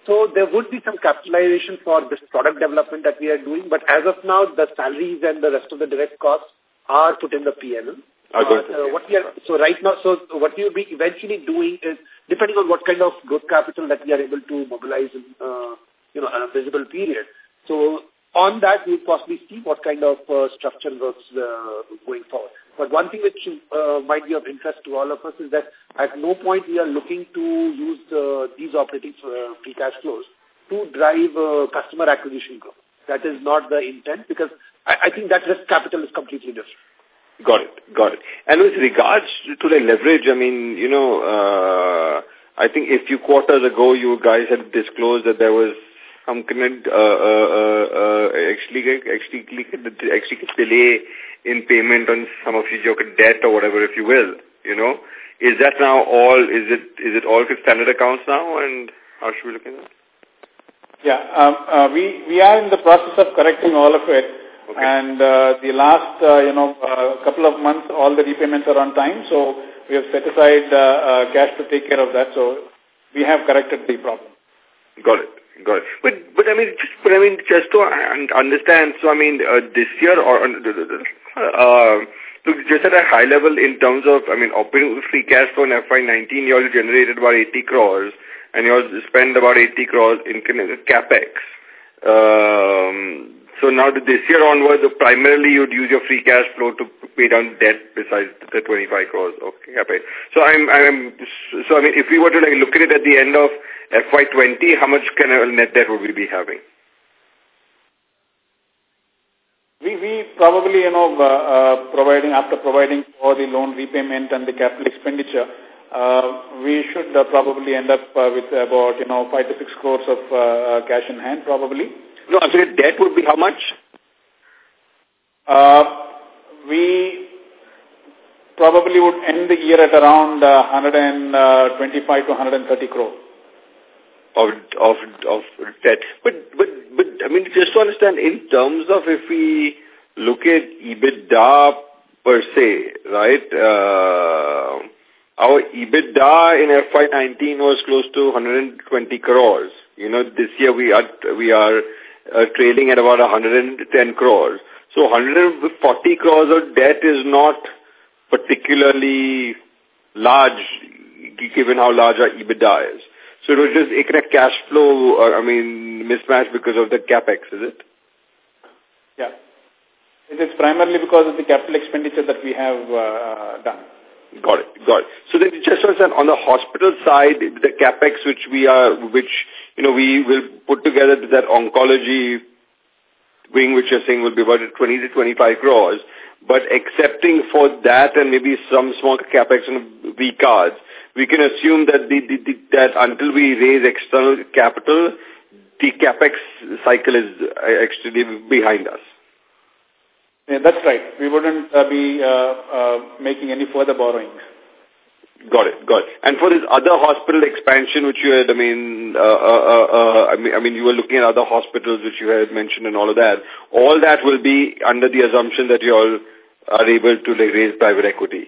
Speaker 7: So there would
Speaker 1: be some capitalization for this product development that we are doing, but as of now, the salaries and the rest of the direct costs are put in the P&L. Uh, so what we are so right now so what we will be eventually doing is depending on what kind of growth capital that we are able to mobilize in, uh, you know, a visible period. So on that, we'll possibly see what kind of uh, structure works uh, going forward. But one thing which uh, might be of interest to all of us is that at no point we are looking to use uh, these operating uh, free cash flows to drive uh, customer acquisition growth. That is not the intent because I, I think that risk
Speaker 7: capital is completely different.
Speaker 1: Got it. Got it.
Speaker 7: And with regards to the leverage, I mean, you know, uh, I think a few quarters ago you guys had disclosed that there was some kind of uh, uh, uh, actually, actually, actually delay in payment on some of your debt or whatever, if you will, you know. Is that now all, is it is it all standard accounts now and how should we look at that?
Speaker 2: Yeah, um, uh, we, we are in the process of correcting all of it. Okay. And uh, the last, uh, you know, uh, couple of months, all the repayments are on time. So we have set aside
Speaker 7: uh, uh, cash to take care of that. So we have corrected the problem. Got it. Got it. But but I mean, just, but I mean, just to understand. So I mean, uh, this year or uh, look, uh, just at a high level in terms of I mean, operating free cash flow in FY19, you all generated about 80 crores, and you all spend about 80 crores in capex. Um, so now this year onwards, primarily you'd use your free cash flow to pay down debt besides the 25 crores Okay. So I'm, I'm, so I mean, if we were to like look at it at the end of FY20, how much kind of net debt would we be having?
Speaker 2: We, we probably, you know, uh, uh, providing, after providing for the loan repayment and the capital expenditure, uh, we should uh, probably end up uh, with about, you know, five to six crores of uh, uh cash in hand probably. No, I'm sorry, debt would be how much? Uh, we probably would end the year at around uh, 125 uh, to 130 crore.
Speaker 7: Of, of, of debt. But, but, but, I mean, just to understand, in terms of if we look at EBITDA per se, right, uh, our EBITDA in FY19 was close to 120 crores. You know, this year we are, we are uh, trading at about 110 crores. So 140 crores of debt is not particularly large given how large our EBITDA is. So it was just a kind of cash flow, or, I mean, mismatch because of the capex, is it? Yeah. It is
Speaker 2: primarily because of the capital expenditure that we have uh, uh done.
Speaker 7: Got it, got it. So then just on the hospital side, the capex which we are, which you know, we will put together that oncology wing, which you're saying will be about 20 to 25 crores, but excepting for that and maybe some small capex and V cards, we can assume that the, the, the, that until we raise external capital, the capex cycle is uh, actually behind us. Yeah,
Speaker 2: that's right. We wouldn't uh, be uh, uh, making any further borrowings.
Speaker 7: Got it, got it. And for this other hospital expansion, which you had, I mean, uh, uh, uh, uh, I mean, I mean, you were looking at other hospitals, which you had mentioned, and all of that. All that will be under the assumption that you all are able to like, raise private equity.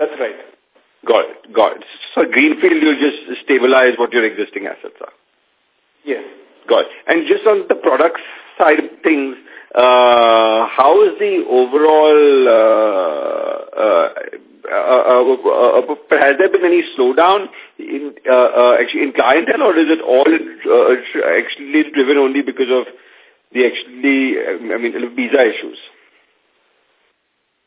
Speaker 7: That's right. Got it, got it. So greenfield, you just stabilize what your existing assets are. Yes. Got it. And just on the product side of things, uh, how is the overall uh, uh, uh, uh, uh, has there been any slowdown in actually in clientele, or is it all actually driven only because of the actually, I mean, visa issues?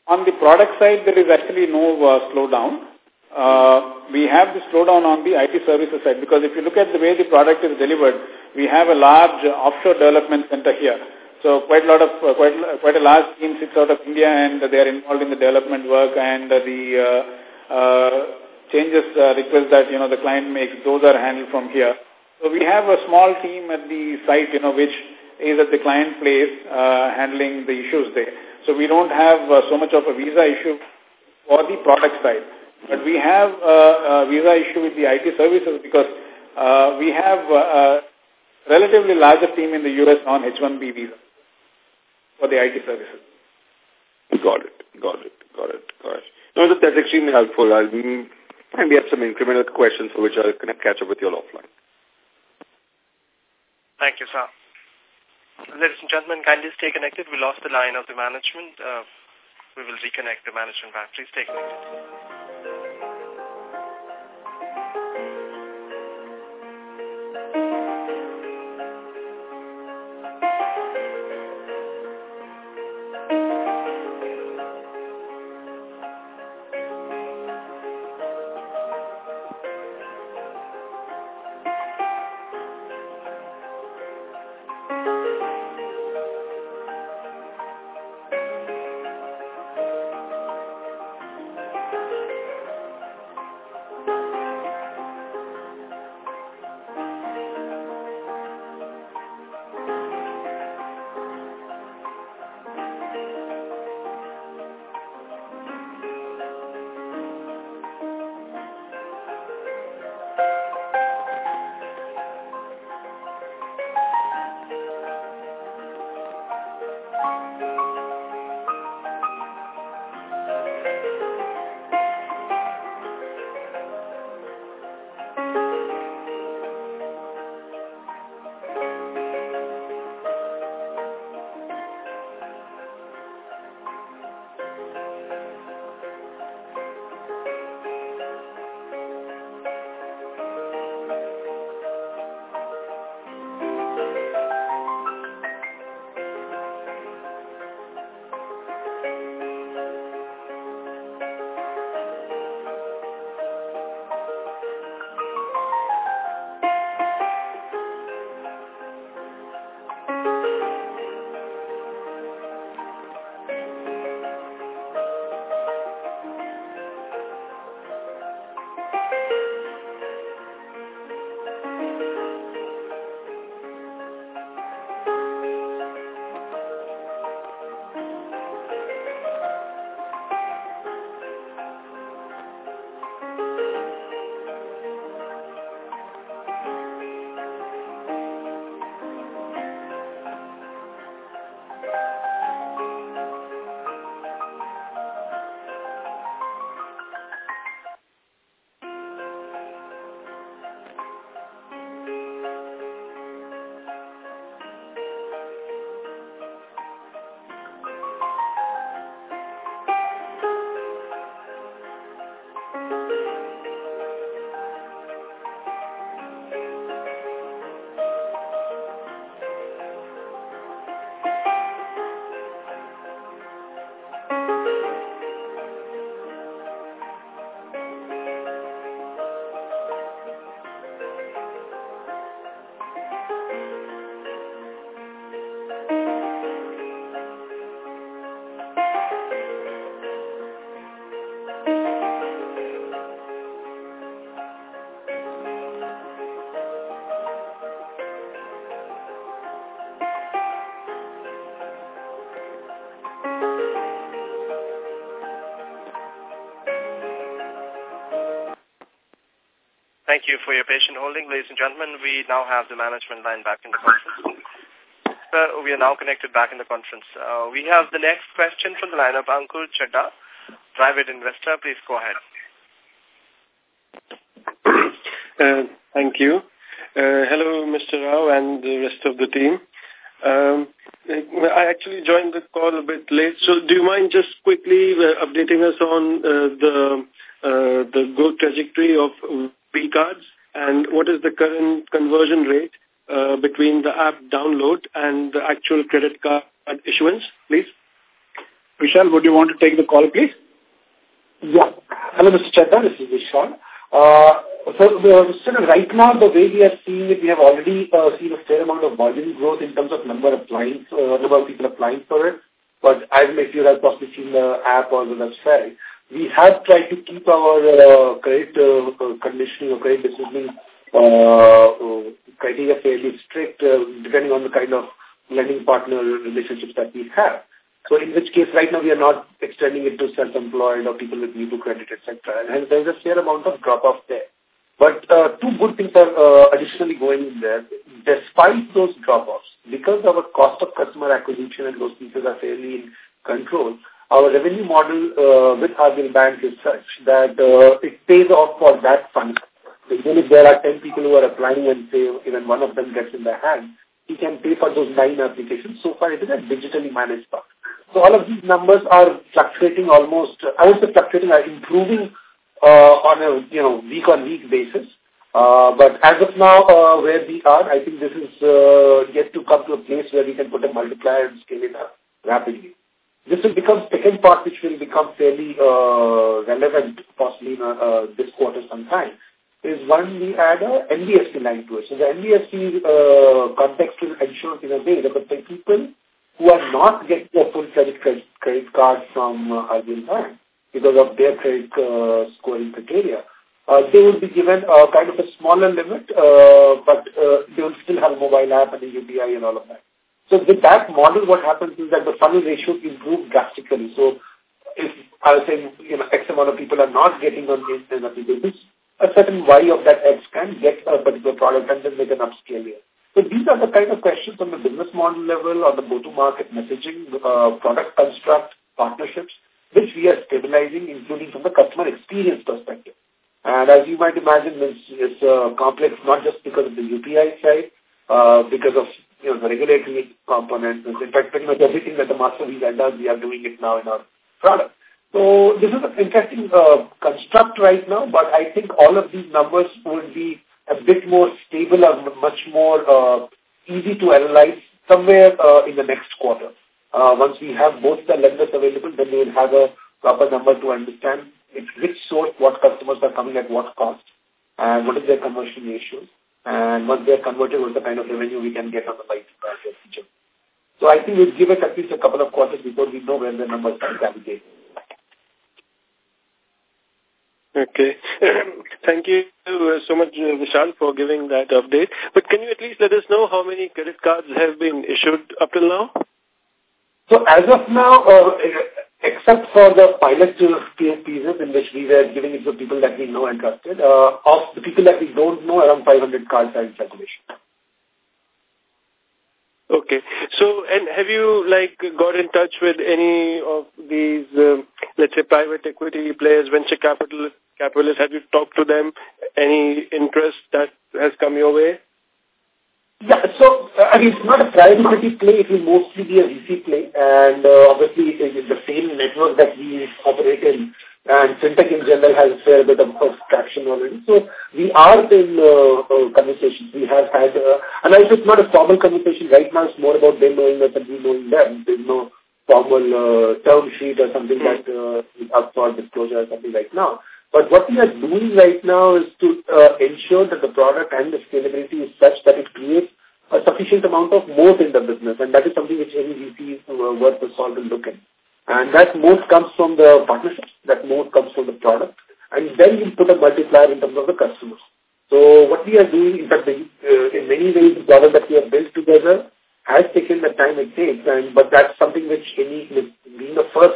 Speaker 7: On the product side, there is actually no slowdown.
Speaker 2: Uh, we have the slowdown on the IT services side because if you look at the way the product is delivered, we have a large offshore development center here. So quite a lot of, uh, quite, quite a large team sits out of India and they are involved in the development work and the uh, uh, changes uh, requests that, you know, the client makes, those are handled from here. So we have a small team at the site, you know, which is at the client place handling the issues there. So we don't have so much of a visa issue for the product side. But we have uh, a visa issue with the IT services because uh, we have uh, a relatively larger team in the U.S. on H-1B visa for the IT services.
Speaker 7: Got it, got it, got it, gosh. No, that, that's extremely helpful. I'll, and we have some incremental questions for which I'll catch up with you all offline.
Speaker 3: Thank you, sir. Ladies and gentlemen, kindly stay connected. We lost the line of the management. Uh, we will reconnect the management back. Please stay connected. Thank you for your patient holding. Ladies and gentlemen, we now have the management line back in the conference. we are now connected back in the conference. Uh, we have the next question from the line of Ankur Chadda, private investor. Please go ahead.
Speaker 6: Uh, thank you.
Speaker 3: Uh, hello, Mr. Rao and
Speaker 1: the rest of the team. Um, I actually joined the call a bit late, so do you mind just quickly uh, updating us on uh, the uh, the growth trajectory of cards and what is the current conversion rate uh, between the app download and the actual credit card issuance, please? Vishal, would you want to take the call, please? Yeah. Hello, Mr. Chetan, This is Vishal. Uh, so, uh, right now, the way we are seeing it, we have already uh, seen a fair amount of volume growth in terms of number clients, uh, number of people applying for it. But as if you have possibly seen the app or the website, we have tried to keep our uh, credit uh, uh conditioning or uh, credit decision
Speaker 5: uh, uh,
Speaker 1: criteria fairly strict uh, depending on the kind of lending partner relationships that we have. So in which case right now we are not extending it to self-employed or people with new to credit, etc. And hence there is a fair amount of drop-off there. But uh, two good things are uh, additionally going in there. Despite those drop-offs, because our cost of customer acquisition and those pieces are fairly in control, our revenue model uh, with RBL Bank is such that uh, it pays off for that fund. Even if there are 10 people who are applying and say even one of them gets in their hand, he can pay for those nine applications. So far, it is a digitally managed fund. So all of these numbers are fluctuating almost, I would say fluctuating, are improving uh, on a you know week-on-week -week basis. Uh, but as of now, uh, where we are, I think this is uh, yet to come to a place where we can put a multiplier and scale it up rapidly. This will become second part, which will become fairly uh, relevant possibly uh, uh, this quarter sometime, is one, we add a NBFC line to it. So the NBFC uh, context will ensure in a way that the people who are not getting a full credit credit, card from uh, Bank because of their credit uh, scoring criteria, uh, they will be given a kind of a smaller limit, uh, but uh, they will still have a mobile app and a UPI and all of that. So with that model, what happens is that the funnel ratio improves drastically. So if I was saying, you know, X amount of people are not getting on this and other business, a certain Y of that X can get a particular product and then they can upscale it. So these are the kind of questions on the business model level, or the go-to-market messaging, uh, product construct, partnerships, which we are stabilizing, including from the customer experience perspective. And as you might imagine, this is uh, complex not just because of the UPI side, uh, because of you know, the regulatory components, in fact, pretty much everything that the master visa does, we are doing it now in our product. So this is an interesting uh, construct right now, but I think all of these numbers would be a bit more stable and much more uh, easy to analyze somewhere uh, in the next quarter. Uh, once we have both the lenders available, then we will have a proper number to understand which source, what customers are coming at what cost, and what is their conversion ratio. And once they are converted, what's the kind of revenue we can get on the pipe uh, future? So I think we'll give it at least a couple of quarters before we know where the numbers can be Okay. [CLEARS THROAT] Thank you uh, so much, uh, Vishal, for giving that update. But can you at least let us know how many credit cards have been issued up till now? So as of now, uh, except for the pilot pieces in which we were giving it to people that we know and trusted, uh, of the people that we don't know, around 500 cards are in circulation.
Speaker 6: Okay. So, and have you, like, got in touch with any of
Speaker 1: these, um, let's say, private equity players, venture capital capitalists? Have you talked to them? Any interest that has come your way? Yeah, so uh, I mean, it's not a private equity play. It will mostly be a VC play. And uh, obviously, it is the same network that we operate in and fintech in general has a fair bit of, of traction already. So we are in uh, uh, conversations. We have had, uh, and I it's not a formal conversation right now. It's more about them knowing us and we knowing them. There's no formal term sheet or something mm -hmm. that is up for disclosure or something right now. But what we are doing right now is to uh, ensure that the product and the scalability is such that it creates a sufficient amount of moat in the business. And that is something which any VC is uh, worth the salt and look at. And that moat comes from the partnerships, that moat comes from the product. And then you put a multiplier in terms of the customers. So what we are doing, in fact, uh, in many ways, the product that we have built together has taken the time it takes. and But that's something which any, being the first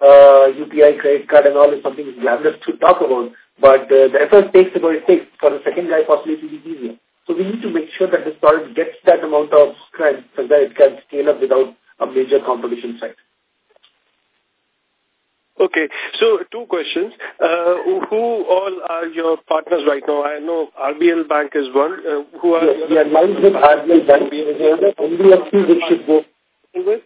Speaker 1: uh, UPI credit card and all is something glamorous to talk about, but uh, the effort takes about it takes for the second guy possibly to be easier. So we need to make sure that this product gets that amount of strength so that it can scale up without a major competition side. Okay, so two questions. Uh, who all are your partners right now? I know RBL Bank is one. Uh, who are yes, we are aligned with RBL Bank. We are the NBFC which should go with.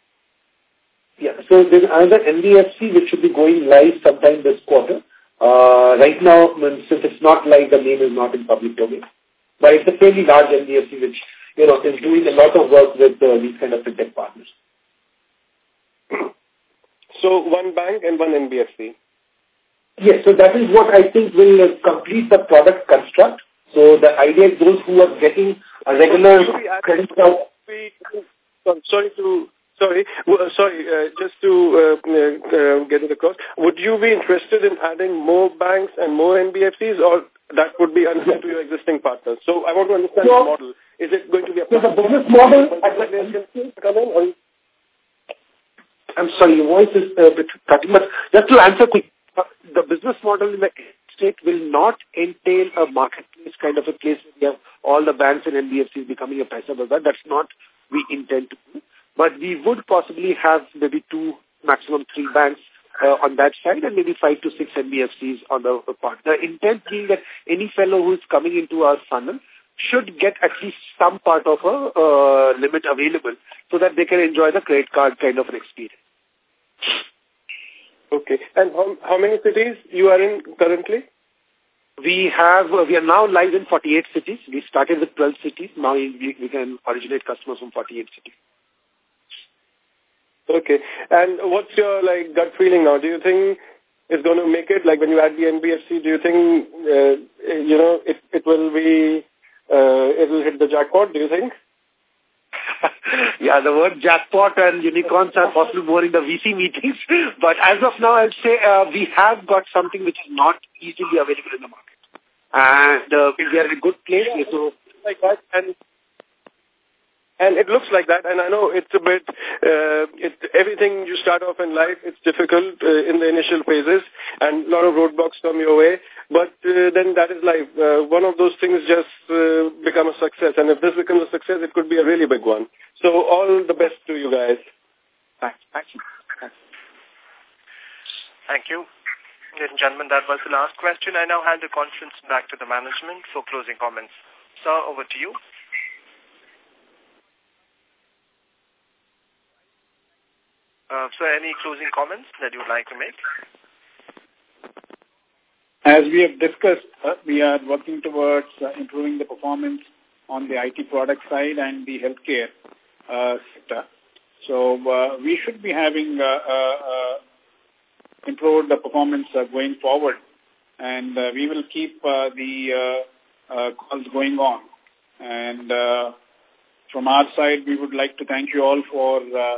Speaker 1: Yeah, so there's another NBFC which should be going live sometime this quarter. Uh, right now, since it's not live, the name is not in public domain. But it's a fairly large NBFC which, you know, is doing a lot of work with uh, these kind of fintech partners. So one bank and one NBFC? Yes, so that is what I think will uh, complete the product construct. So the idea is those who are getting
Speaker 4: a regular
Speaker 1: credit card...
Speaker 7: Sorry to Sorry, well, sorry. Uh, just to uh, uh, uh, get it across, would you be interested in adding more banks and more NBFCs, or
Speaker 1: that would be unfair to your existing partners? So I want to understand so, the model. Is it going to be a, so business model? I'm sorry, your voice is a bit cutting, but just to answer quick, uh, the business model in the state will not entail a marketplace kind of a place where we have all the banks and NBFCs becoming a passive bazaar. That's not we intend to do. But we would possibly have maybe two, maximum three banks uh, on that side and maybe five to six NBFCs on the other part. The intent being that any fellow who is coming into our funnel should get at least some part of a uh, limit available so that they can enjoy the credit card kind of an experience. Okay. And how, how many cities you are in currently? We have, uh, we are now live in 48 cities. We started with 12 cities. Now we, we can originate customers from 48 cities.
Speaker 6: Okay. And what's your like gut feeling now? Do you think it's going to make it? Like when you add the NBFC, do you think uh, you know it? It will be uh, it will hit the jackpot. Do you think?
Speaker 1: [LAUGHS] yeah, the word jackpot and unicorns are possibly boring the VC meetings. [LAUGHS] But as of now, i would say uh, we have got something which is not easily available in the market. And uh, we are in a good place. So, like that. And
Speaker 7: and it looks like that, and I know it's a bit, uh, it, everything you start off in life, it's
Speaker 3: difficult uh, in the initial phases, and a lot of roadblocks come your way, but uh, then that is life. Uh, one of those things just uh, become a success, and if this becomes a success, it could be a really
Speaker 7: big one. So all the best to you guys. Thanks. Thank you.
Speaker 3: Thank you. Ladies and gentlemen, that was the last question. I now hand the conference back to the management for closing comments. Sir, over to you. Uh, so any closing comments that you would like to make?
Speaker 2: As we have discussed, uh, we are working towards uh, improving the performance on the IT product side and the healthcare uh, sector. So uh, we should be having uh, uh, uh, improved the performance uh, going forward and uh, we will keep uh, the uh, uh, calls going on. And uh, from our side, we would like to thank you all for uh,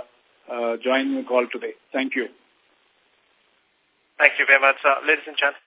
Speaker 2: uh, joining the call today. Thank you. Thank you very much, uh, ladies and gentlemen.